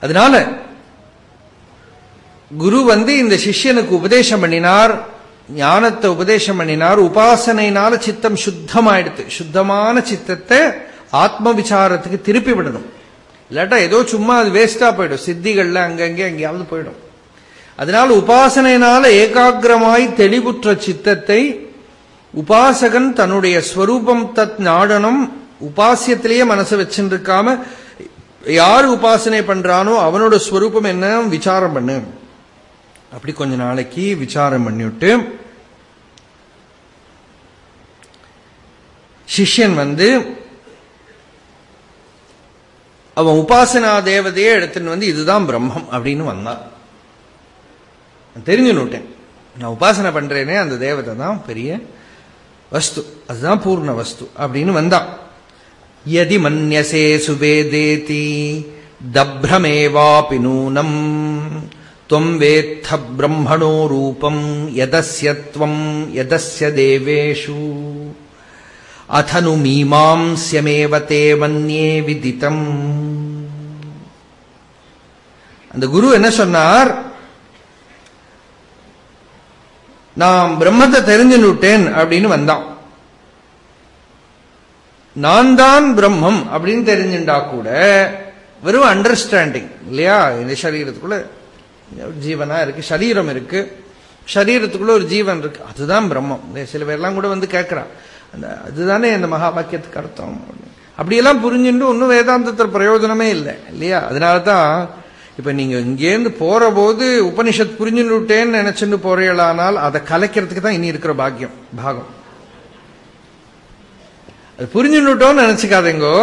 அதனால குரு வந்து இந்த சிஷ்யனுக்கு உபதேசம் பண்ணினார் ஞானத்தை உபதேசம் பண்ணினார் உபாசனையினால சித்தம் சுத்தமாயிடுது சுத்தமான சித்தத்தை ஆத்ம விசாரத்துக்கு திருப்பி விடணும். இல்லாட்டா ஏதோ சும்மா அது வேஸ்டா போயிடும். சித்திகள்ல அங்கங்கே எங்கேயாவது போயிடும். அதனால உபாசனையினால ஏகாகிரமாய் தெளிவுற்ற சித்தத்தை உபாசகன் தன்னுடைய ஸ்வரூபம் தத் நாடனம் உபாசியத்திலேயே மனசை வச்சுருக்காம யார் உபாசனை பண்றானோ அவனோட ஸ்வரூபம் என்ன? விசாரம் பண்ணு. அப்படி கொஞ்ச நாளைக்கு விசாரம் பண்ணிவிட்டு சிஷ்யன் வந்து அவன் உபாசனா தேவதையே எடுத்துன்னு வந்து இதுதான் பிரம்மம் அப்படின்னு வந்தான். தெரிஞ்சுன்னுட்டேன் நான் உபாசனை பண்றேனே அந்த தேவதை தான் பெரிய வஸ்து. அதுதான் பூர்ண வஸ்து அப்படின்னு வந்தான். யதி மன்யசே சுவேதேதி தப்ரமேவாபி நூனம் त्वम् वेत्थ ब्रह्मणो रूपम् यदस्य त्वम् यदस्य देवेषु अथ नु मीमांस्यमेव ते मन्ये விதித்தம் அந்த குரு என்ன சொன்னார் நான் பிரம்மத்தை தெரிஞ்சுனுட்டேன் அப்படின்னு வந்தான் நான் தான் பிரம்மம் அப்படின்னு தெரிஞ்சுட்டா கூட வெறும் அண்டர்ஸ்டாண்டிங் இல்லையா? இந்த சரீரத்துக்குள்ள ஜீவனா இருக்கு சரீரம் இருக்கு. சரீரத்துக்குள்ள ஒரு ஜீவன் இருக்கு. அதுதான் பிரம்மம். சில பேர்லாம் கூட வந்து கேட்கிறான். அந்த அதுதானே இந்த மகா வாக்கியத்துக்கு அர்த்தம். அப்படியெல்லாம் புரிஞ்சுட்டு ஒன்றும் வேதாந்தத்தில் பிரயோஜனமே இல்லை இல்லையா? அதனால தான் இப்ப நீங்க இங்கேருந்து போற போது உபனிஷத் புரிஞ்சுட்டேன்னு நினைச்சுட்டு போறீங்களானால் அதை கலைக்கிறதுக்கு தான் இனி இருக்கிற பாக்கியம் பாகம். அது புரிஞ்சுட்டோம்னு நினைச்சுக்காதீங்கோ.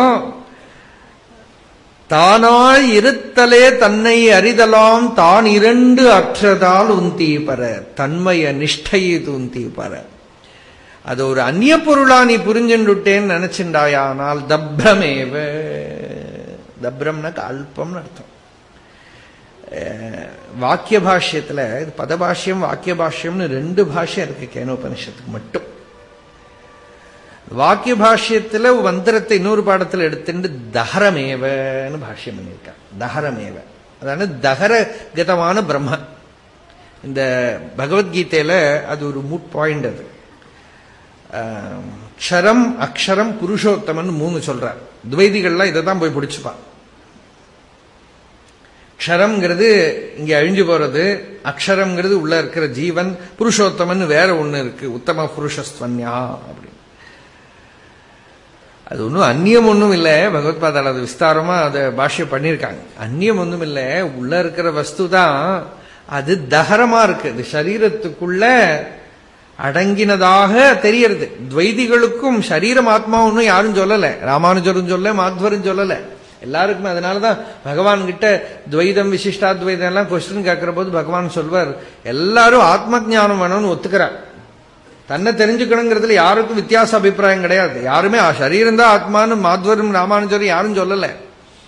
தானாய் இருத்தலே தன்னை அறிதலாம் தான் இரண்டு அற்றதால் உந்தி பர தன்மைய நிஷ்டையை உந்தி பர. அது ஒரு அந்நிய பொருளா நீ புரிஞ்சுட்டேன்னு நினைச்சுண்டாயானால் தப்ரமேவ. தப்ரம்னா அல்பம்னு அர்த்தம். வாக்கிய பாஷ்யத்துல பதபாஷ்யம் வாக்கிய பாஷ்யம்னு ரெண்டு பாஷ்யம் இருக்கு கேனோபனிஷத்துக்கு மட்டும். வாக்கிய பாஷ்யத்துல மந்திரத்தை இன்னொரு பாடத்தில் எடுத்துட்டு தஹரமேவன்னு பாஷ்யம் பண்ணியிருக்கார். தஹரமேவ. அதான தகரகதமான பிரம்ம. இந்த பகவத்கீதையில அது ஒரு மூட் பாயிண்ட் அது. க்ஷரம் அக்ஷரம் புருஷோத்தமன் மூணு சொல்றார். துவைதிகள்லாம் இதை தான் போய் பிடிச்சுப்பான். க்ஷரம்ங்கிறது இங்க அழிஞ்சு போறது அக்ஷரம்ங்கிறது உள்ள இருக்கிற ஜீவன் புருஷோத்தமன் வேற ஒண்ணு இருக்கு. உத்தம புருஷஸ்வன்யா அப்படின்னு அது ஒன்றும் அந்நியம் ஒன்றும் இல்லை. பகவத்பாதால் அது விஸ்தாரமா அதை பாஷ்யம் பண்ணியிருக்காங்க. அந்நியம் ஒன்றும் இல்லை. உள்ள இருக்கிற வஸ்து தான் அது தகரமா இருக்கு. அது சரீரத்துக்குள்ள அடங்கினதாக தெரியறது. துவைதிகளுக்கும் சரீரம் ஆத்மா ஒன்றும் யாரும் சொல்லலை. ராமானுஜரும் சொல்ல மாத்வரும் சொல்லலை. எல்லாருக்குமே அதனாலதான் பகவான் கிட்ட துவைதம் விசிஷ்டாத்வைதம் எல்லாம் கொஸ்டின் கேட்கிற போது பகவான் சொல்வார் எல்லாரும் ஆத்ம ஜானம் வேணும்னு ஒத்துக்கிறார். தன்னை தெரிஞ்சுக்கணுங்கிறதுல யாருக்கும் வித்தியாச அபிப்பிராயம் கிடையாது. யாருமே சரீரம் தான் ஆத்மான்னு மாத்வரும் ராமானுஜரும் யாரும் சொல்லல.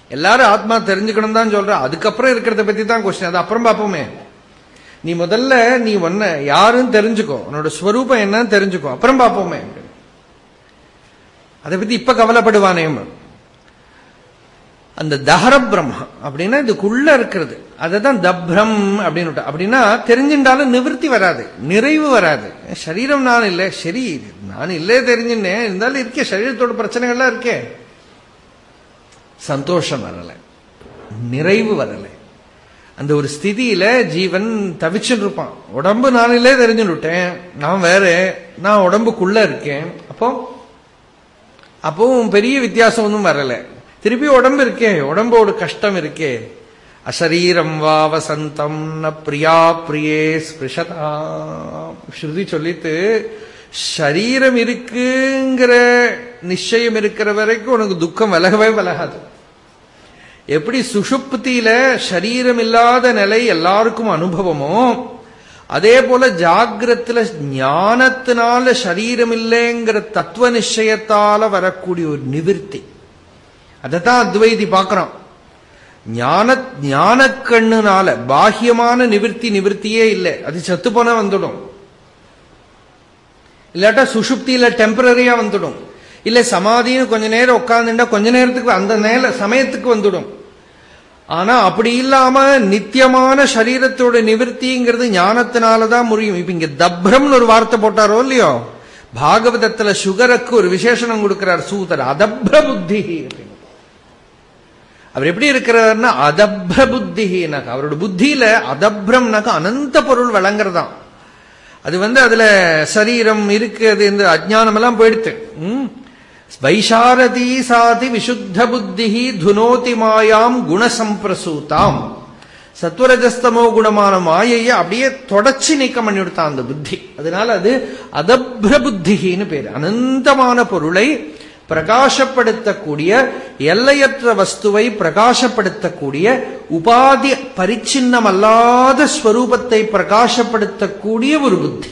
எல்லாரும் ஆத்மா தெரிஞ்சுக்கணும் தான் சொல்ற அதுக்கப்புறம் இருக்கிறத பத்தி தான் கொஸ்டின் அது அப்புறம் பார்ப்போமே. நீ முதல்ல நீ ஒன்ன யாருன்னு தெரிஞ்சுக்கோ. உன்னோட ஸ்வரூபம் என்னன்னு தெரிஞ்சுக்கோ. அப்புறம் பார்ப்போமே. அதை பத்தி இப்ப கவலைப்படுவானே அந்த தஹர பிரம்ம அப்படின்னா இதுக்குள்ள இருக்கிறது. அதுதான் தப்ரம் அப்படின்னு அப்படின்னா தெரிஞ்சுட்டாலும் நிவர்த்தி வராது நிறைவு வராது. சரீரம் நான் இல்லை. சரி நான் இல்லே தெரிஞ்சுன்னேன் இருந்தாலும் இருக்கே சரீரத்தோட பிரச்சனைகள்லாம் இருக்கே. சந்தோஷம் வரல. நிறைவு வரல. அந்த ஒரு ஸ்திதியில ஜீவன் தவிச்சுட்டு இருப்பான். உடம்பு நானிலே தெரிஞ்சுட்டேன் நான் வேற நான் உடம்புக்குள்ள இருக்கேன். அப்போ அப்பவும் பெரிய வித்தியாசம் ஒன்றும் வரலை. திருப்பி உடம்பு இருக்கே உடம்போட கஷ்டம் இருக்கே. அசரீரம் வா வசந்தம் ந பிரியா பிரியே ஸ்பிருஷதா ஸ்ருதி சொல்லிட்டு சரீரம் இருக்குங்கிற நிச்சயம் இருக்கிற வரைக்கும் உனக்கு துக்கம் விலகவே விலகாது. எப்படி சுஷுப்தியில சரீரம் இல்லாத நிலை எல்லாருக்கும் அனுபவமோ அதே போல ஜாகிரத்துல ஞானத்தினால சரீரம் இல்லைங்கிற தத்துவ நிச்சயத்தால வரக்கூடிய ஒரு நிவிற்த்தி அதைத்தான் அத்வைதி பார்க்கிறோம். ஞான ஞான கண்ணுனால பாஹ்யமான நிவர்த்தி நிவர்த்தியே இல்லை. அது சத்து போனா வந்துடும். இல்லாட்டா சுஷுப்தியில டெம்பரரியா வந்துடும். இல்ல சமாதின்னு கொஞ்ச நேரம் உட்கார்ந்துட்டா கொஞ்ச நேரத்துக்கு அந்த நேர சமயத்துக்கு வந்துடும். ஆனா அப்படி இல்லாம நித்தியமான சரீரத்தோட நிவர்த்திங்கிறது ஞானத்தினாலதான் முடியும். இப்ப இங்க தப்ரம்னு ஒரு வார்த்தை போட்டாரோ இல்லையோ? பாகவதத்துல சுகருக்கு ஒரு விசேஷனம் கொடுக்கிறார் சூதர். அதப்ர புத்தி அப்படின்னு. அவர் எப்படி இருக்கிறார்னா அதப்ர புத்திஹீனக. அவரோட புத்தியில அதப்ரம்னாக்க அனந்த பொருள் வழங்குறதாம் அது வந்து அதுல சரீரம் இருக்குது அது இந்த அஜானம் எல்லாம் போயிடுத்து. ம். வைசாரதி சாதி விசுத்த புத்தி துனோதி மாயாம் குணசம்பிரசூதாம். சத்வரஜஸ்தமோ குணமான மாயையை அப்படியே தொடச்சி நீக்கம் பண்ணி விடுத்தான் அந்த புத்தி. அதனால அது அதப்ர புத்தின்னு பேரு. அனந்தமான பொருளை பிரகாசப்படுத்தக்கூடிய எல்லையற்ற வஸ்துவை பிரகாசப்படுத்தக்கூடிய உபாதி பரிச்சின்னமல்லாத ஸ்வரூபத்தை பிரகாசப்படுத்தக்கூடிய ஒரு புத்தி.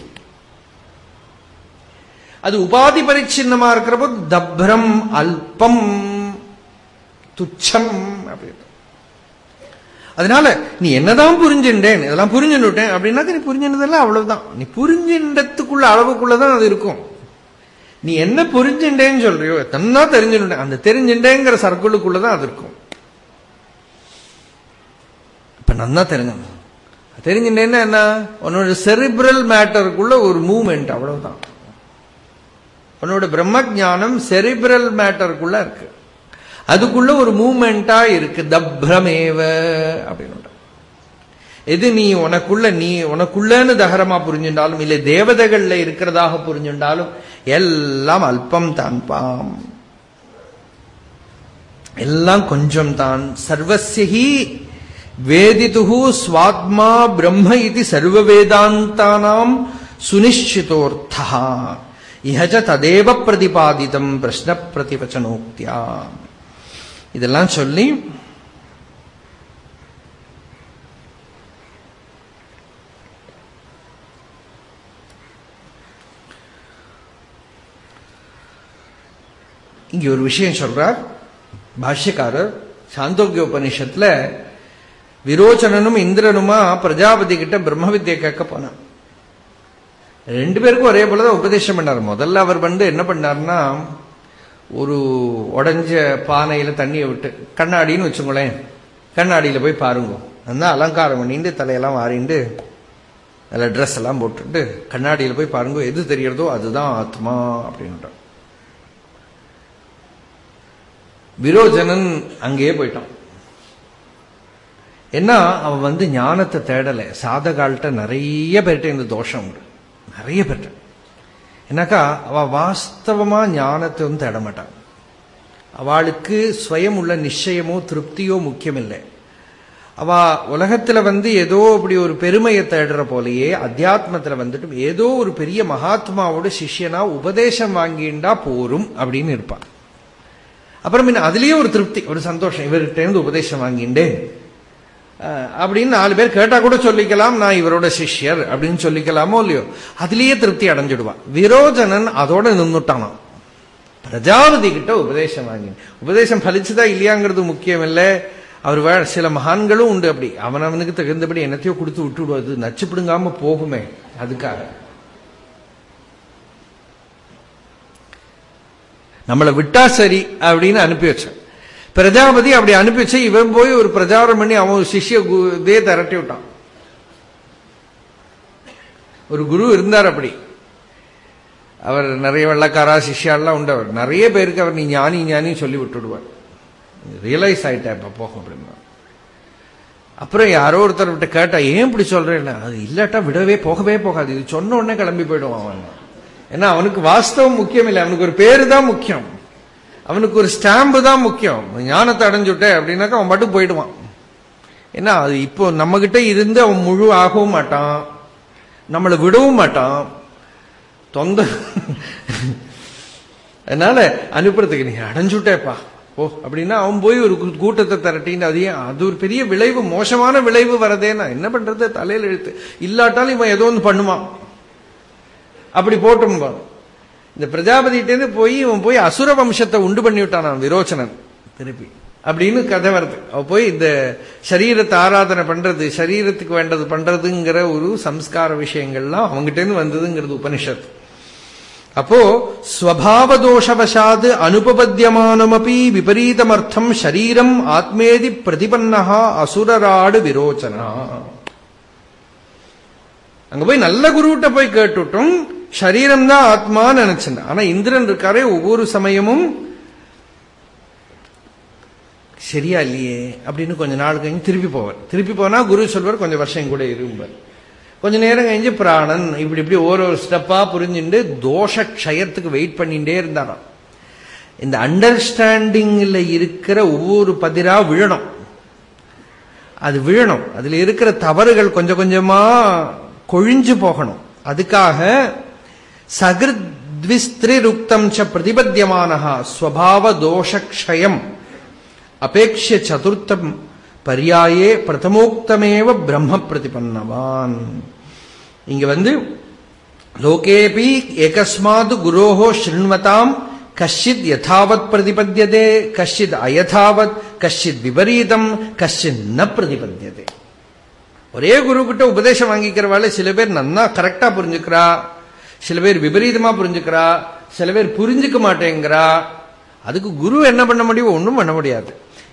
அது உபாதி பரிச்சின்னமா இருக்கிறப்போ தப்ரம் அல்பம் துச்சம் அப்படின்னு. அதனால நீ என்னதான் புரிஞ்சுட்டேன் இதெல்லாம் புரிஞ்சுட்டேன் அப்படின்னாக்க நீ புரிஞ்சுனதெல்லாம் அவ்வளவுதான். நீ புரிஞ்சின்றதுக்குள்ள அளவுக்குள்ளதான் அது இருக்கும். நீ என்ன புரிஞ்சுட்டேன்னு சொல்றியோ எத்தனா தெரிஞ்சுட்டேன். அந்த தெரிஞ்சுட்டேங்கிற சர்க்கிளுக்குள்ளதான் அது இருக்கும். இப்ப நன்னா தெரிஞ்சணும் தெரிஞ்சுட்டேன்னா என்ன? உன்னோட செரிப்ரல் மேட்டருக்குள்ள ஒரு மூவ்மெண்ட் அவ்வளவுதான். உன்னோட பிரம்ம ஜானம் செரிப்ரல் மேட்டருக்குள்ள இருக்கு. அதுக்குள்ள ஒரு மூவ்மெண்டா இருக்கு. தப்ரமேவ அப்படின்னு எது நீ உனக்குள்ள நீ உனக்குள்ளன்னு தகரமா புரிஞ்சுட்டாலும் இல்லை தேவதைகள்ல இருக்கிறதாக புரிஞ்சுட்டாலும் எல்லாம் அல்பம் தான்பாம் எல்லாம் கொஞ்சம் தான். சர்வசியி வேதிதுகு சுவாத்மா பிரம்ம இது சர்வ வேதாந்தானாம் சுனிஷ்டிதோர்த்தா இஹஜ ததேவ பிரதிபாதிதம் பிரஷ்ன பிரதிவச்சனோக்தியா இதெல்லாம் சொல்லி இங்க ஒரு விஷயம் சொல்றார். பாஷ்யக்காரர் சாந்தோக்கிய உபனிஷத்துல விரோச்சனனும் இந்திரனுமா பிரஜாபதி கிட்ட பிரம்ம வித்தியை கேட்க போனான் ரெண்டு பேருக்கும் ஒரே போலதான் உபதேசம் பண்ணார். முதல்ல அவர் வந்து என்ன பண்ணார்னா ஒரு உடஞ்ச பானையில தண்ணியை விட்டு கண்ணாடின்னு வச்சுங்களேன் கண்ணாடியில போய் பாருங்க. அந்த அலங்காரம் பண்ணிட்டு தலையெல்லாம் வாரிண்டு அதில் ட்ரெஸ் எல்லாம் போட்டுட்டு கண்ணாடியில் போய் பாருங்க எது தெரியறதோ அதுதான் ஆத்மா அப்படின்ட்டான் விரோஜனன் அங்கேயே போயிட்டான். ஏன்னா அவன் வந்து ஞானத்தை தேடலை. சாதகால்கிட்ட நிறைய பேர்கிட்ட இந்த தோஷம் உண்டு. நிறைய பேர்கிட்ட. என்னக்கா அவ வாஸ்தவமா ஞானத்தை வந்து தேட மாட்டான். அவளுக்கு ஸ்வயம் உள்ள நிச்சயமோ திருப்தியோ முக்கியமில்லை. அவ உலகத்துல வந்து ஏதோ அப்படி ஒரு பெருமையை தேடுற போலயே அத்தியாத்மத்துல வந்துட்டு ஏதோ ஒரு பெரிய மகாத்மாவோட சிஷ்யனா உபதேசம் வாங்கிண்டா போரும் அப்படின்னு இருப்பான். அப்புறம் என்ன அதுலயே ஒரு திருப்தி ஒரு சந்தோஷம். இவர்கிட்ட இருந்து உபதேசம் வாங்கிண்டேன். அப்படின்னு நாலு பேர் கேட்டா கூட சொல்லிக்கலாம் நான் இவரோட சிஷ்யர் அப்படின்னு சொல்லிக்கலாமோ இல்லையோ. அதுலயே திருப்தி அடைஞ்சிடுவான். விரோஜனன் அதோட நின்னுட்டானான் பிரஜாபதி கிட்ட உபதேசம் வாங்கி உபதேசம் பலிச்சுதா இல்லையாங்கிறது முக்கியம் இல்லை. அவர் சில மகான்களும் உண்டு அப்படி. அவன் அவனுக்கு தகுந்தபடி என்னத்தையோ கொடுத்து விட்டுடுவது நச்சு பிடுங்காம போகுமே அதுக்காக. நம்மளை விட்டா சரி அப்படின்னு அனுப்பி வச்சேன் பிரஜாபதி அப்படி அனுப்பிச்சு இவன் போய் ஒரு பிரச்சாரம் பண்ணி அவன் ஒரு சிஷ்ய இதே திரட்டி விட்டான். ஒரு குரு இருந்தார் அப்படி. அவர் நிறைய வெள்ளக்காரா சிஷ்யாலாம் உண்டு அவர் நிறைய பேருக்கு அவர் நீ ஞானி ஞானின்னு சொல்லி விட்டுடுவார். ரியலைஸ் ஆயிட்டா இப்ப போகும் அப்படின்னா. அப்புறம் யாரோ ஒருத்தர் விட்டு கேட்டா ஏன் இப்படி சொல்றேன்னா? அது இல்லாட்டா விடவே போகவே போகாது. இது சொன்ன உடனே கிளம்பி போயிடுவான் அவன். ஏன்னா அவனுக்கு வாஸ்தவம் முக்கியம் இல்லை அவனுக்கு ஒரு பேரு தான் முக்கியம். அவனுக்கு ஒரு ஸ்டாம்பு தான் முக்கியம். ஞானத்தை அடைஞ்சுட்ட அப்படின்னாக்கா அவன் மட்டும் போயிடுவான். ஏன்னா அது இப்போ நம்ம இருந்து அவன் முழு ஆகவும் மாட்டான். நம்மளை விடவும் மாட்டான். தொந்த அதனால அனுப்புறதுக்கு நீ அடைஞ்சுட்டேப்பா ஓ அப்படின்னா அவன் போய் ஒரு கூட்டத்தை திரட்டின்னு அது அது ஒரு பெரிய விளைவு மோசமான விளைவு வரதேனா என்ன பண்றது? தலையில் எழுத்து இல்லாட்டாலும் இவன் ஏதோ ஒன்று பண்ணுவான். அப்படி போட்டும் இந்த பிரஜாபதிட்டேருந்து போய் இவன் போய் அசுர வம்சத்தை உண்டு பண்ணி விட்டான் விரோச்சனன். திருப்பி. அப்படின்னு கதை வருது. அவ போய் இந்த சரீரத்தை ஆராதனை பண்றது சரீரத்துக்கு வேண்டது பண்றதுங்கிற ஒரு சம்ஸ்கார விஷயங்கள்லாம் அவங்ககிட்டருந்து வந்ததுங்கிறது உபனிஷத் அப்போ ஸ்வபாவதோஷவசாது அனுபபத்தியமானமபி விபரீதமர்த்தம் ஷரீரம் ஆத்மேதி பிரதிபன்னகா அசுரராடு விரோச்சனா. அங்க போய் நல்ல குருவிட்ட போய் கேட்டுட்டும் சரீரம் தான் ஆத்மான்னு நினைச்சேன். ஆனா இந்திரன் இருக்காரே ஒவ்வொரு சமயமும் சரியா இல்லையே அப்படின்னு கொஞ்ச நாள் கழிஞ்சு திருப்பி போவார். திருப்பி போனா குரு சொல்வார் கொஞ்சம் வருஷம் கூட இருப்பார் கொஞ்ச நேரம் கழிஞ்சு பிராணன் இப்படி இப்படி ஒரு ஒரு ஸ்டெப்பா புரிஞ்சுட்டு தோஷ க்ஷயத்துக்கு வெயிட் பண்ணிட்டே இருந்தாராம். இந்த அண்டர்ஸ்டாண்டிங்ல இருக்கிற ஒவ்வொரு பதிரா விழணும். அது விழணும். அதுல இருக்கிற தவறுகள் கொஞ்சம் கொஞ்சமா கொழிஞ்சு போகணும். அதுக்காக சகிருத்விஸ்திரிருக்தம் ச பிரதிபத்தியமானஹா ஸ்வபாவ தோஷக்ஷயம் அபேட்சிய சதுர்த்தம் பரியாயே பிரதமோக்தமேவ பிரம்ம பிரதிபன்னவான் இங்க வந்து லோகேபி ஏகஸ்மாத் குரோஹோ ஸ்ருண்வதாம் கஷ்டித் யதாவத் பிரதிபத்தியதே கஷ்டித் அயதாவத் கஷ்டித் விபரீதம் கஷ்டித் ந பிரதிபத்தியதே ஒரே குரு கிட்ட உபதேசம் வாங்கிக்கிறவாள் சில பேர் நன்னா கரெக்டா புரிஞ்சுக்கிறா. சில பேர் விபரீதமா புரிஞ்சுக்கிறா சில பேர் புரிஞ்சுக்க மாட்டேங்கிறா. அதுக்கு குரு என்ன பண்ண முடியும்? ஒன்றும் பண்ண முடியாது.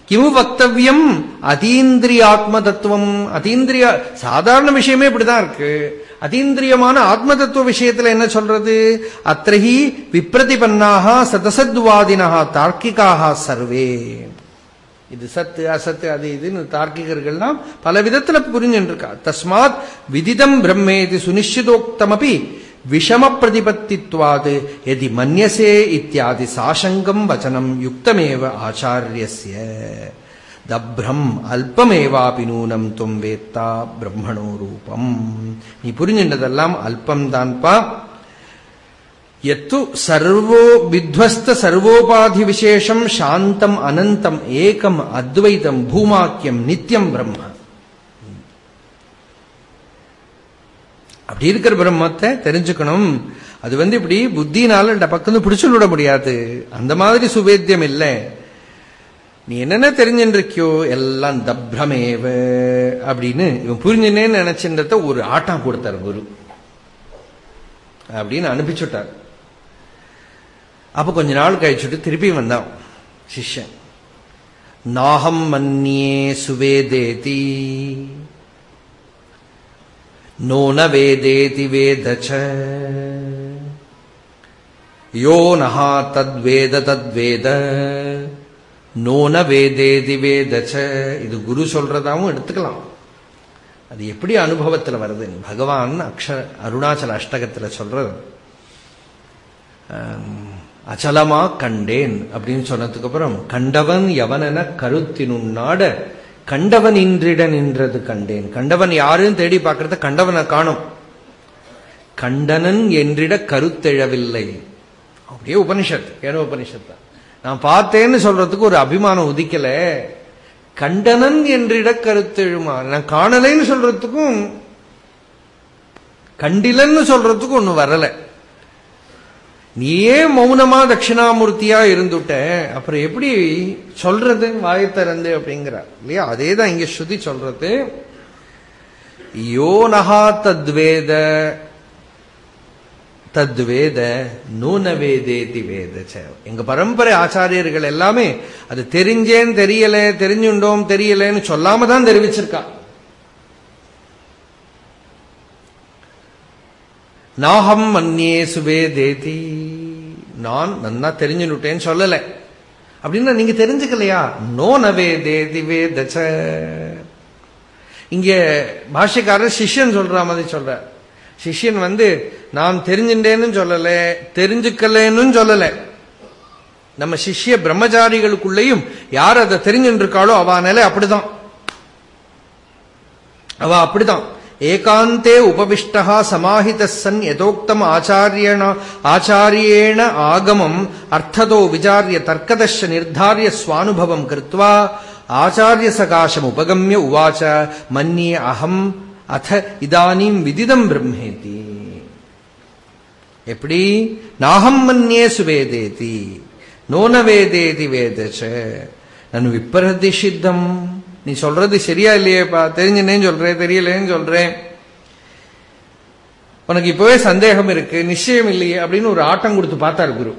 கிமு வக்தவியம் அதீந்திரியாத்ம தத்துவம் அதீந்திரிய சாதாரண விஷயமே இப்படிதான் இருக்கு. அதீந்திரியமான ஆத்ம தத்துவ விஷயத்துல என்ன சொல்றது? அத்திரஹி விப்ரதிபன்னாக சதசத்வாதினா தார்க்கிகாக சர்வே. இது சத்து அசத்து அது இதுன்னு தார்க்கிகர்கள்லாம் பல விதத்துல புரிஞ்சுட்டு இருக்கா தஸ்மாத் விதிதம் பிரம்மேதி சுனிச்சிதோக்தமபி விஷம பிரதிபத்தித்வாது எதி மன்யசே இத்தியாதி சாசங்கம் வச்சனம் யுக்தமேவ ஆச்சாரியஸ்ய. தப்ரம் அல்பமேவாபி நூனம் தும் வேத்தா பிரம்மணோ ரூபம். நீ புரிஞ்சின்றதெல்லாம் அல்பம்தான்ப்பா எத்து சர்வோ வித்வஸ்த சர்வோபாதி விசேஷம் சாந்தம் அனந்தம் ஏகம் அத்வைதம் பூமாக்கியம் நித்தியம் பிரம்ம. அப்படி இருக்கிற பிரம்மத்தை தெரிஞ்சுக்கணும். அது வந்து இப்படி புத்தினால பக்கம் பிடிச்சு விட முடியாது. அந்த மாதிரி சுவேத்தியம் இல்லை. நீ என்னென்ன தெரிஞ்சுருக்கியோ எல்லாம் தப்ரமேவ அப்படின்னு இவன் புரிஞ்சுனேன்னு நினைச்சின்றத ஒரு ஆட்டம் கொடுத்தார் குரு. அப்படின்னு அனுப்பிச்சுட்டார் அப்ப கொஞ்ச நாள் கழிச்சுட்டு திருப்பி வந்தான் சிஷ்யன். நாகம் மன்னியே சுவேதேதி. नो न वेदेति वेद च यो नः तद्वेद तद्वेद நோ ந வேதேதி வேதச்ச இது குரு சொல்றதாவும் எடுத்துக்கலாம் அது எப்படி அனுபவத்தில் வருது பகவான் அக்ஷ அருணாச்சல அஷ்டகத்தில் சொல்றது அச்சலமா கண்டேன் அப்படின்னு சொன்னதுக்கு அப்புறம் கண்டவன் எவனென கருத்தினுன்னாட கண்டவன் இன்றிட நின்றது கண்டேன். கண்டவன் யாருன்னு தேடி பார்க்கறத கண்டவனை காணும். கண்டனன் என்றிட கருத்தெழவில்லை. அப்படியே உபனிஷத் ஏனோ உபனிஷத் நான் பார்த்தேன்னு சொல்றதுக்கு ஒரு அபிமானம் உதிக்கல. கண்டனன் என்றிட கருத்தெழுமா? நான் காணலைன்னு சொல்றதுக்கும் கண்டிலன்னு சொல்றதுக்கும் ஒண்ணு வரலை. நீயே மௌனமா தட்சிணாமூர்த்தியா இருந்துட்ட. அப்புறம் எப்படி சொல்றது வாயத்தரந்து திறந்து அப்படிங்கிறார். இல்லையா? அதே தான் இங்க ஸ்ருதி சொல்றது. யோனஹா தத்வேத தத்வேத நூனவேதேதி வேத எங்க பரம்பரை ஆச்சாரியர்கள் எல்லாமே அது தெரிஞ்சேன் தெரியல தெரிஞ்சுண்டோம் தெரியலன்னு சொல்லாம தான் தெரிவிச்சிருக்கா. நாகம் மன்னியே சுவேதேதி நான் நன்னா தெரிஞ்சுட்டேன்னு சொல்லல. அப்படின்னா நீங்க தெரிஞ்சுக்கலையா? நோ நவே தேதி வேதச்ச இங்க பாஷ்யக்காரர் சிஷ்யன் சொல்ற மாதிரி சொல்ற. சிஷ்யன் வந்து நான் தெரிஞ்சுட்டேன்னு சொல்லல தெரிஞ்சுக்கலன்னு சொல்லல. நம்ம சிஷ்ய பிரம்மச்சாரிகளுக்குள்ளேயும் யார் அதை தெரிஞ்சுட்டு இருக்காளோ அவ நிலை அப்படிதான். அவ அப்படிதான். ஏகாந்தே உபவிஷ்டா சமாஹித சன் எதோக்தம் ஆச்சாரியண ஆச்சாரியேண ஆகமம் அர்த்ததோ விசாரிய தர்க்கதஷ நிர்தாரிய சுவானுபவம் கிருத்வா ஆச்சாரிய சகாசம் உபகமிய உவாச்ச மன்னிய அகம் அத இதானீம் விதிதம் பிரம்மேதி. எப்படி? நாகம் மன்னியே சுவேதேதி நோன வேதேதி வேதச்ச நனு விப்பரதிஷித்தம் நீ சொல்றது சரியா இல்லையேப்பா? தெரிஞ்சுனேன்னு சொல்றேன் தெரியலேன்னு சொல்றேன். உனக்கு இப்பவே சந்தேகம் இருக்கு நிச்சயம் இல்லையே அப்படின்னு ஒரு ஆட்டம் கொடுத்து பார்த்தார் குரு.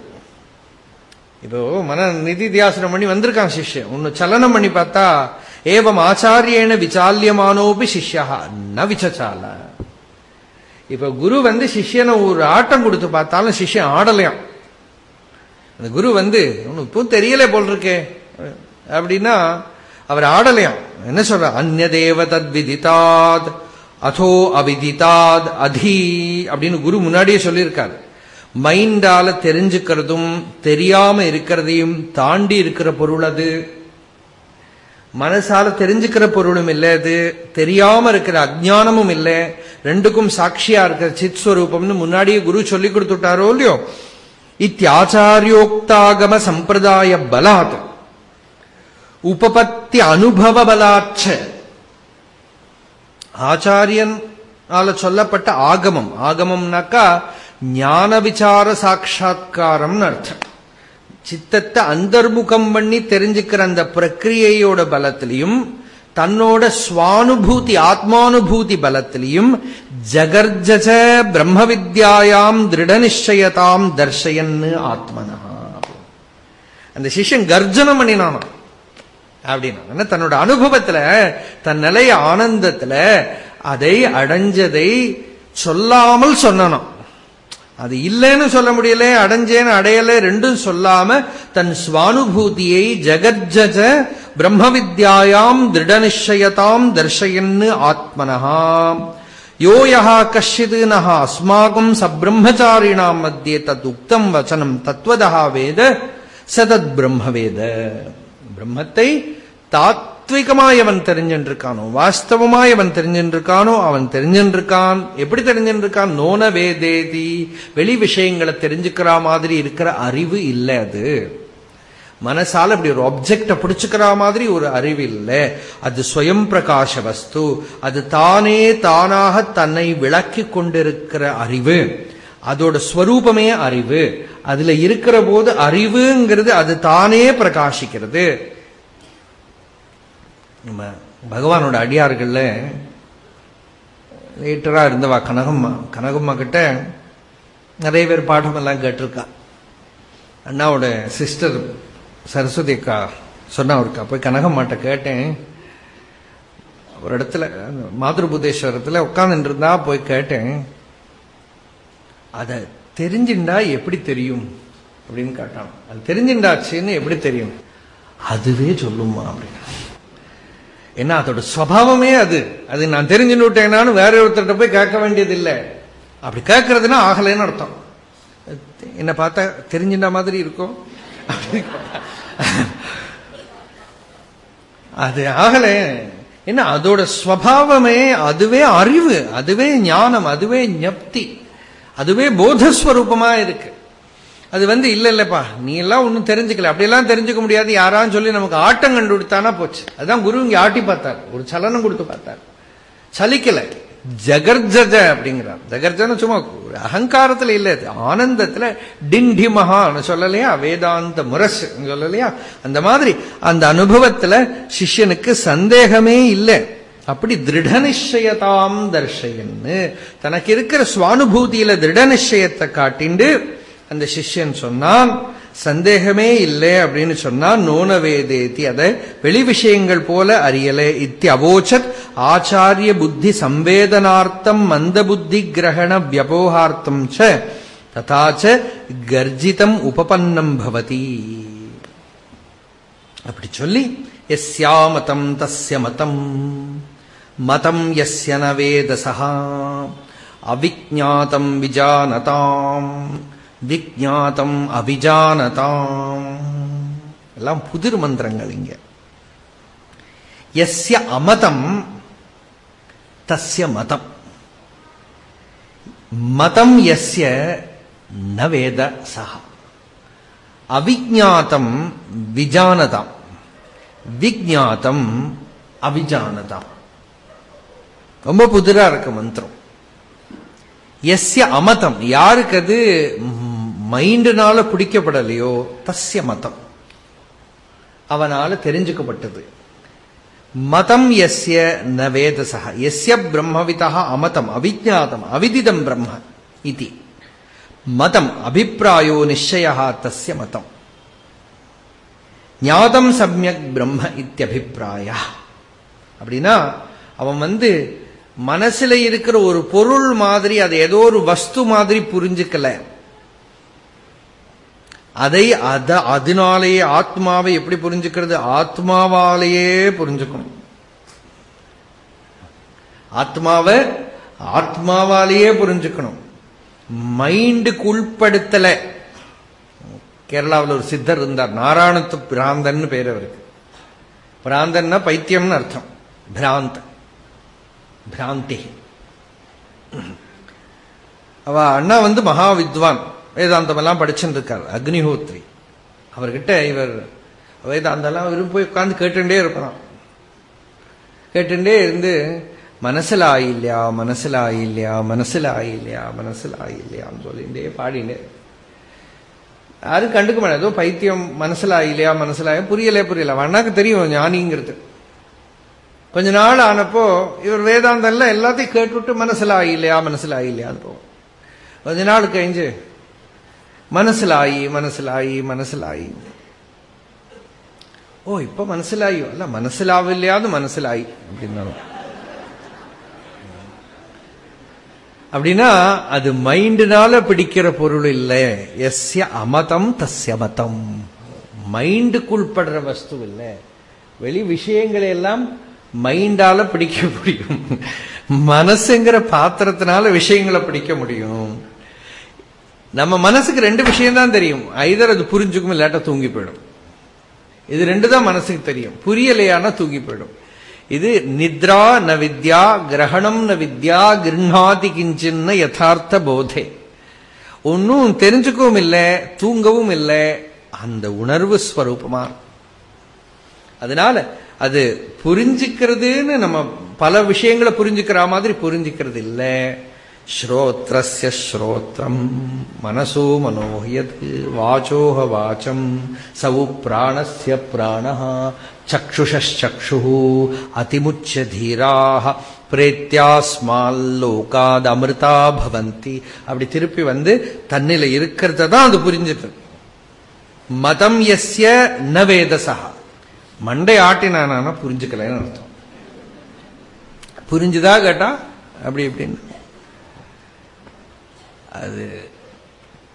இப்போ மன நிதி தியாசனம் பண்ணி வந்திருக்கான் சிஷ்யன். ஒன்னு சலனம் பண்ணி பார்த்தா ஏவம் ஆச்சாரியேன விசால்யமானோபி சிஷ்யா ந விசச்சால இப்ப குரு வந்து சிஷ்யனை ஒரு ஆட்டம் கொடுத்து பார்த்தாலும் சிஷ்யன் ஆடலையாம். அந்த குரு வந்து உனக்கு இப்போ தெரியல போல் இருக்கே. அப்படின்னா அவர் ஆடலையாம் என்ன சொல்ற? அந்நிய தத் விதித்தாத் அதோ அவிதித்தாத் அதி அப்படின்னு குரு முன்னாடியே சொல்லியிருக்காரு. மைண்டால தெரிஞ்சுக்கிறதும் தெரியாம இருக்கிறதையும் தாண்டி இருக்கிற பொருள் அது. மனசால தெரிஞ்சுக்கிற பொருளும் இல்லை அது. தெரியாம இருக்கிற அஜானமும் இல்லை. ரெண்டுக்கும் சாட்சியா இருக்கிற சித் ஸ்வரூபம்னு முன்னாடியே குரு சொல்லி கொடுத்துட்டாரோ இல்லையோ? இத்தியாச்சாரியோக்தாகம சம்பிரதாய பலாத். உபபத்தி அனுபவ பலாட்ச ஆச்சாரியன் சொல்லப்பட்ட ஆகமம். ஆகமம்னாக்கா ஞான விசார சாட்சா்காரம்னு அர்த்தம். சித்தத்தை அந்தர்முகம் பண்ணி தெரிஞ்சுக்கிற அந்த பிரக்கிரியையோட பலத்திலையும் தன்னோட சுவானுபூதி ஆத்மானுபூதி பலத்திலையும் ஜகர்ஜச பிரம்ம வித்யாயாம் திருட நிச்சயதாம் தர்ஷயன்னு ஆத்மனா. அந்த சிஷ்யன் கர்ஜனம் பண்ணினானா அப்படின்னா. தன்னோட அனுபவத்துல தன் நிலைய ஆனந்தத்துல அதை அடைஞ்சதை சொல்லாமல் சொன்னானாம் அது இல்லைன்னு சொல்ல முடியல அடைஞ்சேன்னு அடையல ரெண்டும் சொல்லாம தன் சுவானுபூதியை ஜகஜஜ பிரம்ம வித்யாயாம் திருட நிச்சயதாம் தர்ஷயன்னு ஆத்மனஹாம். யோ யா கஷித் நகா அஸ்மாகும் சபிரம்மச்சாரிணாம் மத்தியே தத் உக்தம் வச்சனம் தத்வதா வேத சதத் பிரம்ம வேத பிரம்மத்தை தாத்விகமாய் அவன் தெரிஞ்சின்றிருக்கானோ வாஸ்தவமாய் அவன் தெரிஞ்சின்றிருக்கானோ அவன் தெரிஞ்சின்றிருக்கான். எப்படி தெரிஞ்சின்றிருக்கான்? நோன வேதேதி. வெளி விஷயங்களை தெரிஞ்சுக்கிற மாதிரி இருக்கிற அறிவு இல்லை அது. மனசால அப்படி ஒரு ஆப்ஜெக்ட பிடிச்சுக்கிற மாதிரி ஒரு அறிவு இல்லை. அது ஸ்வயம் பிரகாச வஸ்து. அது தானே தானாக தன்னை விளக்கி கொண்டிருக்கிற அறிவு. அதோட ஸ்வரூபமே அறிவு. அதுல இருக்கிற போது அறிவுங்கிறது அது தானே பிரகாசிக்கிறது. நம்ம பகவானோட அடியார்களில் லேட்டராக இருந்தவா கனகம்மா? கனகம்மா கிட்ட நிறைய பேர் பாடமெல்லாம் கேட்டிருக்கா. அண்ணாவோட சிஸ்டர் சரஸ்வதி அக்கா சொன்னா இருக்கா போய் கனகம்மாட்ட கேட்டேன். ஒரு இடத்துல மாதிருபுதேஸ்வரத்தில் உட்காந்துருந்தா போய் கேட்டேன். அதை தெரிஞ்சுண்டா எப்படி தெரியும்? அப்படின்னு கேட்டான். அது தெரிஞ்சுண்டாச்சுன்னு எப்படி தெரியும்? அதுவே சொல்லுமா அப்படின்னு. ஏன்னா அதோட சுவாவமே அது. அது நான் தெரிஞ்சுன்னு விட்டேனான்னு வேற ஒருத்தர்கிட்ட போய் கேட்க வேண்டியது இல்லை அப்படி கேட்கறதுன்னா ஆகலைன்னு அர்த்தம். என்ன பார்த்தா தெரிஞ்சின்ற மாதிரி இருக்கும். அது ஆகல. என்ன அதோட ஸ்வபாவமே அதுவே அறிவு அதுவே ஞானம் அதுவே ஞப்தி அதுவே போதஸ்வரூபமா இருக்கு. அது வந்து இல்ல இல்லப்பா நீ எல்லாம் ஒன்னும் தெரிஞ்சுக்கல. அப்படியெல்லாம் தெரிஞ்சுக்க முடியாது. யாரான்னு சொல்லி நமக்கு ஆட்டம் கண்டு கொடுத்தானா போச்சு. அதான் குரு இங்க ஆட்டி பார்த்தார். ஒரு சலனம் கொடுத்து பார்த்தார். சலிக்கல. ஜகர்ஜஜ அப்படிங்கிறார். ஜகர்ஜன சும்மா அகங்காரத்துல இல்ல அது. ஆனந்தத்துல டிண்டி மகான்னு சொல்லலையா? வேதாந்த முரசு சொல்லலையா? அந்த மாதிரி அந்த அனுபவத்துல சிஷ்யனுக்கு சந்தேகமே இல்லை. அப்படி திருட நிச்சயதாம் தர்ஷயன்னு தனக்கு இருக்கிற சுவானுபூதியில திருட நிச்சயத்தை காட்டிண்டு அந்த சிஷ்யன் சொன்னான் சந்தேகமே இல்லை அப்படின்னு சொன்னா நோன வேதேதி அதை வெளி விஷயங்கள் போல அறியலே. இத்தி அவோச்சத் ஆச்சாரிய புத்தி சம்வேதனார்த்தம் மந்த புத்தி கிரகண வியபோகார்த்தம் ச ததாச்ச கர்ஜிதம் உபபன்னம் பவதி. அப்படி சொல்லி எஸ்யா மதம் தஸ்ய மதம் மதம் எஸ்ய ந வேதசா அவிஜாத்தம் விஜானதாம் விஜாதம் அபிஜானதாம். எல்லாம் புதிர் மந்திரங்கள் இங்க. எஸ்ய அமதம் தஸ்ய மதம். மதம் எஸ்ய ந வேத சஹ. அவிஜாத்தம் விஜானதாம். விஜாத்தம் அவிஜானதாம் ரொம்ப புதிரா இருக்கு மந்திரம். எஸ்ய அமதம் யாருக்கு அது? மைண்டுனால பிடிக்கப்படலையோ தஸ்ய மதம். அவனால தெரிஞ்சுக்கப்பட்டது. மதம் எஸ்ய ந வேதசக எஸ்ய பிரம்மவிதா அமதம் அவிஜாதம் அவிதிதம் பிரம்ம இது. மதம் அபிப்பிராயோ நிச்சய தஸ்ய மதம். ஞாதம் சமயக் பிரம்ம இத்தியபிப்பிராய அப்படின்னா அவன் வந்து மனசுல இருக்கிற ஒரு பொருள் மாதிரி அதை ஏதோ ஒரு வஸ்து மாதிரி புரிஞ்சுக்கல. அதை அத அதனாலேயே ஆத்மாவை எப்படி புரிஞ்சுக்கிறது? ஆத்மாவாலேயே புரிஞ்சுக்கணும். ஆத்மாவை ஆத்மாவாலேயே புரிஞ்சுக்கணும். மைண்டுக்கு உள்படுத்தல. கேரளாவில் ஒரு சித்தர் இருந்தார். நாராயணத்து பிராந்தன் பேர் அவருக்கு. பிராந்தன்னா பைத்தியம்னு அர்த்தம். பிராந்த். பிராந்தி. அவ அண்ணா வந்து மகா வித்வான் வேதாந்தம் எல்லாம் படிச்சுட்டு இருக்கார் அக்னிஹோத்ரி. அவர்கிட்ட இவர் வேதாந்தெல்லாம் இவரும் போய் உட்கார்ந்து கேட்டுட்டே இருப்பான் கேட்டுட்டே இருந்து மனசுல ஆயில்லையா மனசுல ஆயில்லையா மனசுல ஆயில்லையா மனசுல ஆயில்லையான்னு சொல்லிட்டே பாடிண்டே யாரும் கண்டுக்க மாட்டேன் ஏதோ பைத்தியம் மனசுல ஆயில்லையா மனசுல ஆயா புரியலையே புரியல வண்ணாக்கு தெரியும் ஞானிங்கிறது. கொஞ்ச நாள் ஆனப்போ இவர் வேதாந்தம்ல எல்லாத்தையும் கேட்டுவிட்டு மனசுல ஆயில்லையா மனசுல ஆயில்லையான்னு போவோம் கொஞ்ச நாள் கழிஞ்சு മനസ്സിലായി മനസ്സിലായി മനസ്സിലായി ഓ ഇപ്പൊ മനസ്സിലായോ അല്ല മനസ്സിലാവില്ലാന്ന് മനസ്സിലായി அப்படின்னாலும் அப்படின்னா அது மைண்டுனால பிடிக்கிற பொருள் இல்ல எஸ்ய அமதம் தஸ்ய மதம் மைண்டுக்குள்படுற வஸ்து இல்ல வெளி விஷயங்களை எல்லாம் மைண்டால பிடிக்க முடியும் மனசுங்கிற பாத்திரத்தினால விஷயங்களை பிடிக்க முடியும் நம்ம மனசுக்கு ரெண்டு விஷயம் தான் தெரியும். ஐதர் அது புரிஞ்சுக்கும் இல்லாட்ட தூங்கி போயிடும். இது ரெண்டு தான் மனசுக்கு தெரியும். புரியலையானா தூங்கி போயிடும். இது நித்ரா ந வித்யா கிரகணம் ந வித்யா கிருண்ணாதி கிஞ்சின்னு யதார்த்த போதே. ஒன்னும் தெரிஞ்சுக்கவும் இல்லை தூங்கவும் இல்லை அந்த உணர்வு ஸ்வரூபமா அதனால அது புரிஞ்சுக்கிறதுன்னு நம்ம பல விஷயங்களை புரிஞ்சுக்கிற மாதிரி புரிஞ்சுக்கிறது இல்லை श्रोत्रस्य श्रोत्रम् मनसो मनो यत् वाचोह वाचम् सौ प्राणस्य प्राणः चक्षुषश्चक्षुः अतिमुच्य धीराः பிரேத்தியாஸ்மால்லோகாத் அமிர்தா பவந்தி அப்படி திருப்பி வந்து தன்னில இருக்கிறத தான் அது புரிஞ்சுட்டு மதம் எஸ்ய ந வேதசா மண்டை ஆட்டினானா புரிஞ்சுக்கலன்னு அர்த்தம் புரிஞ்சுதா கேட்டா அப்படி இப்படின்னு அது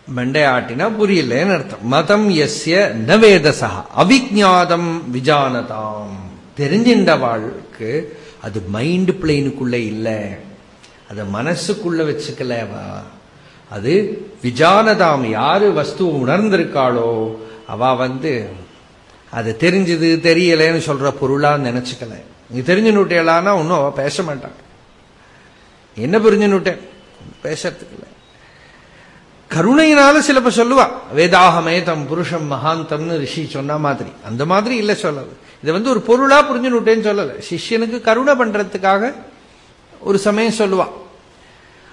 மண்டை ஆட்டினா புரியலன்னு அர்த்தம். மதம் எஸ்ய ந வேதசா அவிஜாதம் விஜானதாம். தெரிஞ்சின்ற வாழ்க்கு அது மைண்ட் பிளெயினுக்குள்ள இல்லை. அதை மனசுக்குள்ள வச்சுக்கலவா? அது விஜானதாம் யாரு வஸ்து உணர்ந்திருக்காளோ அவ வந்து அது தெரிஞ்சது தெரியலன்னு சொல்ற பொருளா நினைச்சுக்கல. நீ தெரிஞ்சு நுட்டேலான்னா ஒன்னும் அவ பேச மாட்டான் என்ன புரிஞ்சு நுட்டேன் பேசறதுக்கு இல்லை. கருணையினால சிலப்ப சொல்லுவா. வேதாகமேதம் புருஷம் மகாந்தம்னு ரிஷி சொன்ன மாதிரி. அந்த மாதிரி இல்ல சொல்லல இதை வந்து ஒரு பொருளா புரிஞ்சுனுட்டேன்னு சொல்லல. சிஷ்யனுக்கு கருணை பண்றதுக்காக ஒரு சமயம் சொல்லுவா.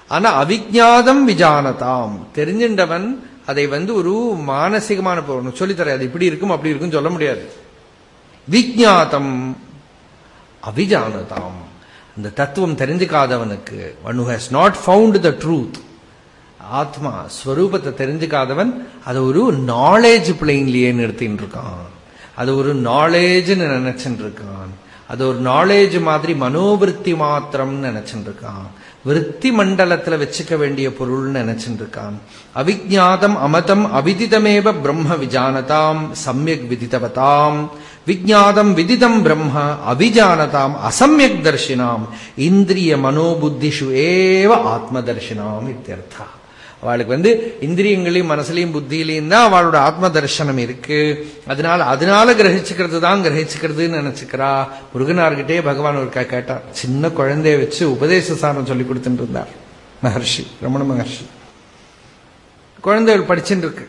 ஆனா அவிஜாதம் விஜானதாம். தெரிஞ்சின்றவன் அதை வந்து ஒரு மானசிகமான பொருள். சொல்லித்தர அது இப்படி இருக்கும் அப்படி இருக்கும் சொல்ல முடியாது. விஜாதம் அவிஜானதாம். அந்த தத்துவம் தெரிஞ்சுக்காதவனுக்கு one who has not found the truth ஆத்மா ஸ்வரூபத்தை தெரிஞ்சுக்காதவன் அது ஒரு நாலேஜ் பிளெயின்லயே நிறுத்தின்னு இருக்கான் அது ஒரு நாலேஜ்னு நினைச்சுட்டு இருக்கான் அது ஒரு நாலேஜ் மாதிரி மனோவிருத்தி மாத்திரம்னு நினைச்சுட்டு இருக்கான் விருத்தி மண்டலத்துல வச்சுக்க வேண்டிய பொருள்னு நினைச்சுட்டு இருக்கான் அவிஜாதம் அமதம் அவிதிதமேவ பிரம்ம விஜானதாம் சமயக் விதித்தவதாம் விஜாதம் விதிதம் பிரம்ம அவிஜானதாம் அசம்யக் தர்ஷினாம். இந்திரிய மனோபுத்திஷு ஏவ ஆத்ம தர்ஷினாம் இத்தியர்த்தா. அவளுக்கு வந்து இந்திரியங்களையும் மனசுலையும் புத்தியிலையும் தான் அவளோட ஆத்ம தர்சனம் இருக்கு. அதனால அதனால கிரகிச்சுக்கிறது தான் கிரகிச்சுக்கிறதுன்னு நினைச்சுக்கிறா. முருகனார்கிட்டே பகவான் ஒரு கேட்டார் சின்ன குழந்தைய வச்சு உபதேச சாரம் சொல்லி கொடுத்துட்டு இருந்தார் மகர்ஷி ரமண மகர்ஷி. குழந்தைகள் படிச்சுட்டு இருக்கு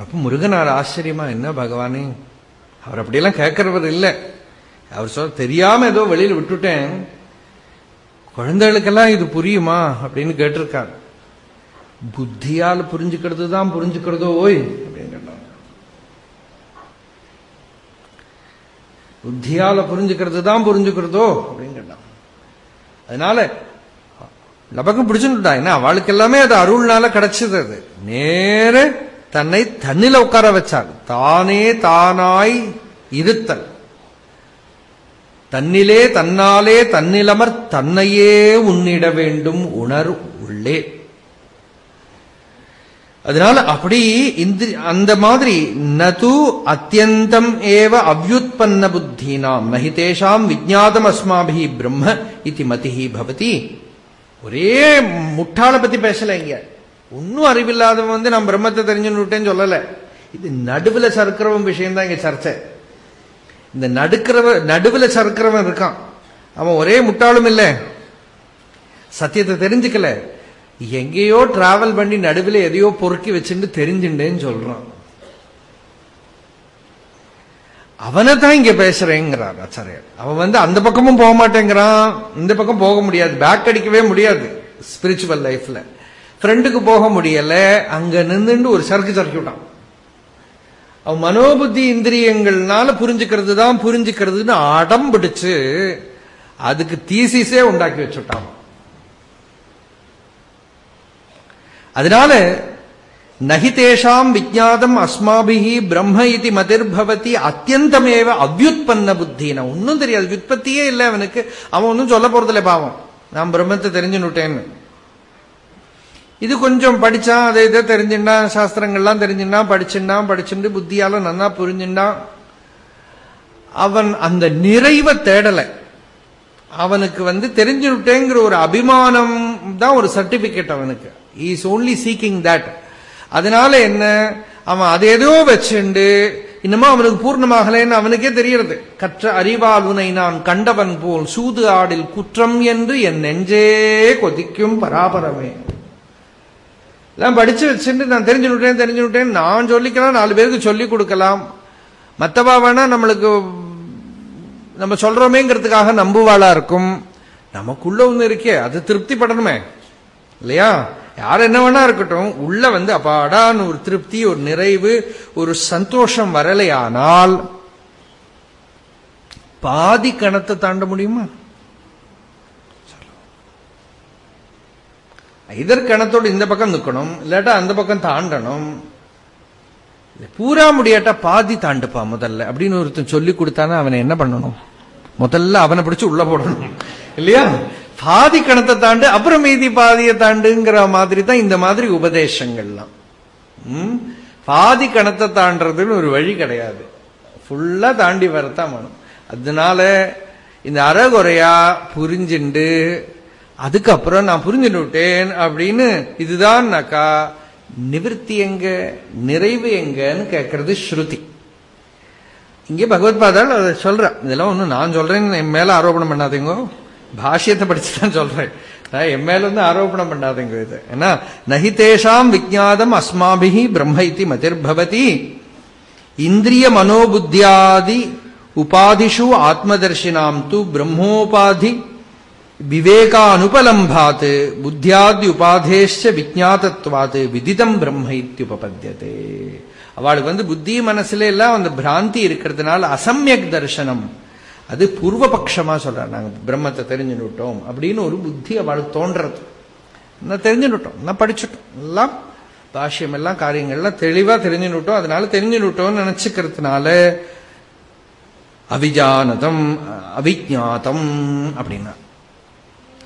அப்ப முருகனார் ஆச்சரியமா என்ன பகவானே? அவர் அப்படியெல்லாம் கேட்கறவர் இல்லை. அவர் சொல்ல தெரியாம ஏதோ வெளியில விட்டுட்டேன். குழந்தைகளுக்கெல்லாம் இது புரியுமா? அப்படின்னு கேட்டிருக்காரு. புத்தியால் புரிஞ்சுக்கிறது தான் புரிஞ்சுக்கிறதோ ஓய் அப்படின்னு கேட்டாங்க புத்தியால புரிஞ்சுக்கிறது தான் புரிஞ்சுக்கிறதோ அப்படின்னு கேட்டான் அதனால லபக்கம் பிடிச்சுட்டா என்ன அவளுக்கு எல்லாமே அது அருள்னால கிடைச்சது அது. நேர தன்னை தன்னில உட்கார வச்சாள். தானே தானாய் இருத்தல். தன்னிலே தன்னாலே தன்னிலமர் தன்னையே உன்னிட வேண்டும் உணர் உள்ளே. அதனால அப்படி இந்திரி அந்த மாதிரி நது அத்தியந்தம் ஏவ அவ்யுத்பன்ன புத்தினாம் நஹிதேஷாம் விஜாதம் அஸ்மாபி பிரம்ம இது மதிஹி பவதி. ஒரே முட்டாளை பத்தி பேசல இங்க. ஒன்னும் அறிவில்லாதவன் வந்து நான் பிரம்மத்தை தெரிஞ்சுட்டேன்னு சொல்லல. இது நடுவுல சறுக்கிறவன் விஷயம் தான் இங்க சர்ச்சை. இந்த நடுக்கிறவ நடுவுல சறுக்கிறவன் இருக்கான். அவன் ஒரே முட்டாளும் இல்லை. சத்தியத்தை தெரிஞ்சுக்கல. எங்கேயோ டிராவல் பண்ணி நடுவில் எதையோ பொறுக்கி வச்சுட்டு தெரிஞ்சுட்டேன்னு சொல்றான். அவனை தான் இங்க பேசுறேங்கிறார் ஆச்சாரியர். அவன் வந்து அந்த பக்கமும் போக மாட்டேங்கிறான். இந்த பக்கம் போக முடியாது. பேக் அடிக்கவே முடியாது ஸ்பிரிச்சுவல் லைஃப்ல ஃப்ரெண்டுக்கு போக முடியல. அங்க நின்றுண்டு ஒரு சரக்கு சறுக்கி விட்டான் அவன் மனோபுத்தி இந்திரியங்கள்னால புரிஞ்சுக்கிறது தான் புரிஞ்சுக்கிறதுன்னு அடம் பிடிச்சு அதுக்கு தீசிஸே உண்டாக்கி வச்சுட்டான். அதனால நகிதேஷாம் விஜாதம் அஸ்மாபிஹி பிரம்ம இது மதிர்பவதி அத்தியந்தமேவ அவ்யுத்பன்ன புத்தின. ஒன்னும் தெரியாது விற்பத்தியே இல்லை அவனுக்கு. அவன் ஒன்னும் சொல்ல போறதில்ல பாவம். நான் பிரம்மத்தை தெரிஞ்சுன்னுட்டேன்னு. இது கொஞ்சம் படிச்சான் அதை இதை தெரிஞ்சுட்டான் சாஸ்திரங்கள்லாம் தெரிஞ்சுட்டான் படிச்சுட்டான் படிச்சுட்டு புத்தியால நன்னா புரிஞ்சுட்டான் அவன் அந்த நிறைவை தேடலை. அவனுக்கு வந்து தெரிஞ்சுட்டேங்கிற ஒரு அபிமானம் தான் ஒரு சர்டிபிகேட் அவனுக்கு. இஸ் ஓன்லி சீக்கிங் தட் அதனால என்ன? அவன் அதை ஏதோ வச்சுண்டு இன்னமும் அவனுக்கு பூர்ணமாகலன்னு அவனுக்கே தெரியறது கற்ற அறிவால் நான் கண்டவன் போல் சூது ஆடில் குற்றம் என்று என் நெஞ்சே கொதிக்கும் பராபரமே. எல்லாம் படிச்சு வச்சுட்டு நான் தெரிஞ்சுட்டேன் தெரிஞ்சுட்டேன் நான் சொல்லிக்கலாம் நாலு பேருக்கு சொல்லி கொடுக்கலாம். மத்தவா வேணா நம்மளுக்கு நம்ம சொல்றோமேங்கிறதுக்காக நம்புவாளா இருக்கும். நமக்குள்ள ஒண்ணு இருக்கே அது திருப்தி படணுமே இல்லையா? யார் என்ன வேணா இருக்கட்டும் உள்ள வந்து அப்பாடான்னு ஒரு திருப்தி ஒரு நிறைவு ஒரு சந்தோஷம் வரலையானால் பாதி கணத்தை தாண்ட முடியுமா? இதர் கணத்தோடு இந்த பக்கம் நிக்கணும் இல்லாட்டா அந்த பக்கம் தாண்டணும். பூரா முடியாட்டா பாதி தாண்டுப்பா முதல்ல அப்படின்னு ஒருத்தன் சொல்லி கொடுத்தானா அவனை என்ன பண்ணணும்? முதல்ல அவனை பிடிச்சு உள்ள போடணும். இல்லையா? பாதி கணத்தை தாண்டு அப்புறம் மீதி பாதியை தாண்டுங்கிற மாதிரி தான் இந்த மாதிரி உபதேசங்கள்லாம். பாதி கணத்தை தாண்டதுன்னு ஒரு வழி கிடையாது. ஃபுல்லா தாண்டி வரத்தான் வேணும். அதனால இந்த அறகுறையா புரிஞ்சுண்டு அதுக்கப்புறம் நான் புரிஞ்சுட்டு விட்டேன் அப்படின்னு இதுதான்னாக்கா நிவர்த்தி எங்க நிறைவு எங்கன்னு கேட்கறது ஸ்ருதி. இங்கே பகவத் பாதால் அதை சொல்ற. இதெல்லாம் ஒன்றும் நான் சொல்றேன்னு என் மேல ஆரோபணம் பண்ணாதீங்க. பாஷ்யத்தை படிச்சு தான் சொல்றேன் என் மேல இருந்து ஆரோபணம் பண்ணாதுங்க இது ஏன்னா நகிதேஷாம் விஜாதம் அஸ்மாபிஹி பிரம்ம இத்தி மதிர்பவதி இந்திரிய மனோபுத்தியாதி உபாதிஷு ஆத்மதர்ஷினாம் து பிரம்மோபாதி விவேகானுபலம்பாத் புத்தியாதி உபாதேஷ விஜாதத்வாத் விதிதம் பிரம்ம இத்தியுபபத்தியதே அவளுக்கு வந்து புத்தி மனசுல எல்லாம் அந்த பிராந்தி இருக்கிறதுனால அசம்யக் தர்சனம் அது பூர்வபக்ஷமா சொல்ற நாங்க பிரம்மத்தை தெரிஞ்சுட்டோம் அப்படின்னு ஒரு புத்தி அவளுக்கு தோன்றது. நான் தெரிஞ்சுட்டோம் நான் படிச்சுட்டோம். எல்லாம் பாஷ்யம் எல்லாம் காரியங்கள்லாம் தெளிவா தெரிஞ்சுட்டோம் அதனால தெரிஞ்சுட்டோம்னு நினைச்சுக்கிறதுனால அவிஜானதம் அவிஜாத்தம் அப்படின்னா.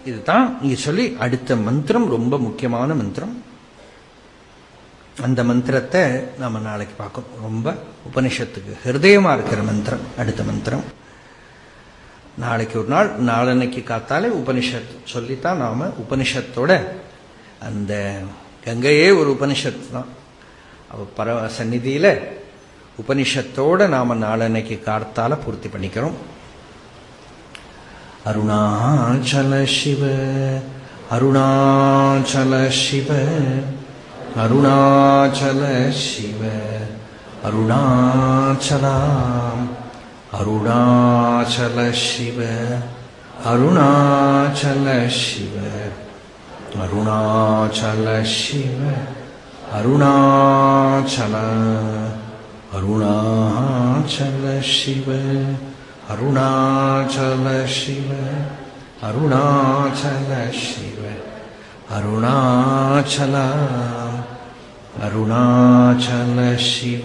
இதுதான் இங்க சொல்லி அடுத்த மந்திரம் ரொம்ப முக்கியமான மந்திரம். அந்த மந்திரத்தை நாம நாளைக்கு பார்க்கணும். ரொம்ப உபனிஷத்துக்கு ஹிருதயமா இருக்கிற மந்திரம் அடுத்த மந்திரம். நாளைக்கு ஒரு நாள் நாளன்னைக்கு காத்தாலே உபனிஷத். சொல்லித்தான் நாம உபனிஷத்தோட அந்த கங்கையே ஒரு உபனிஷத் தான். அவ பர சந்நிதியில உபனிஷத்தோட நாம நாளன்னைக்கு காத்தால பூர்த்தி பண்ணிக்கிறோம். அருணாச்சல சிவ அருணாச்சல சிவ அருணாச்சல சிவ அருணாச்சலாம். அருணாச்சல சிவ அருணாச்சல சிவ அருணாச்சல சிவ அருணாச்சல அருணாச்சல சிவ அருணாச்சல சிவ அருணாச்சல சிவ அருணாச்சல அருணாச்சல சிவ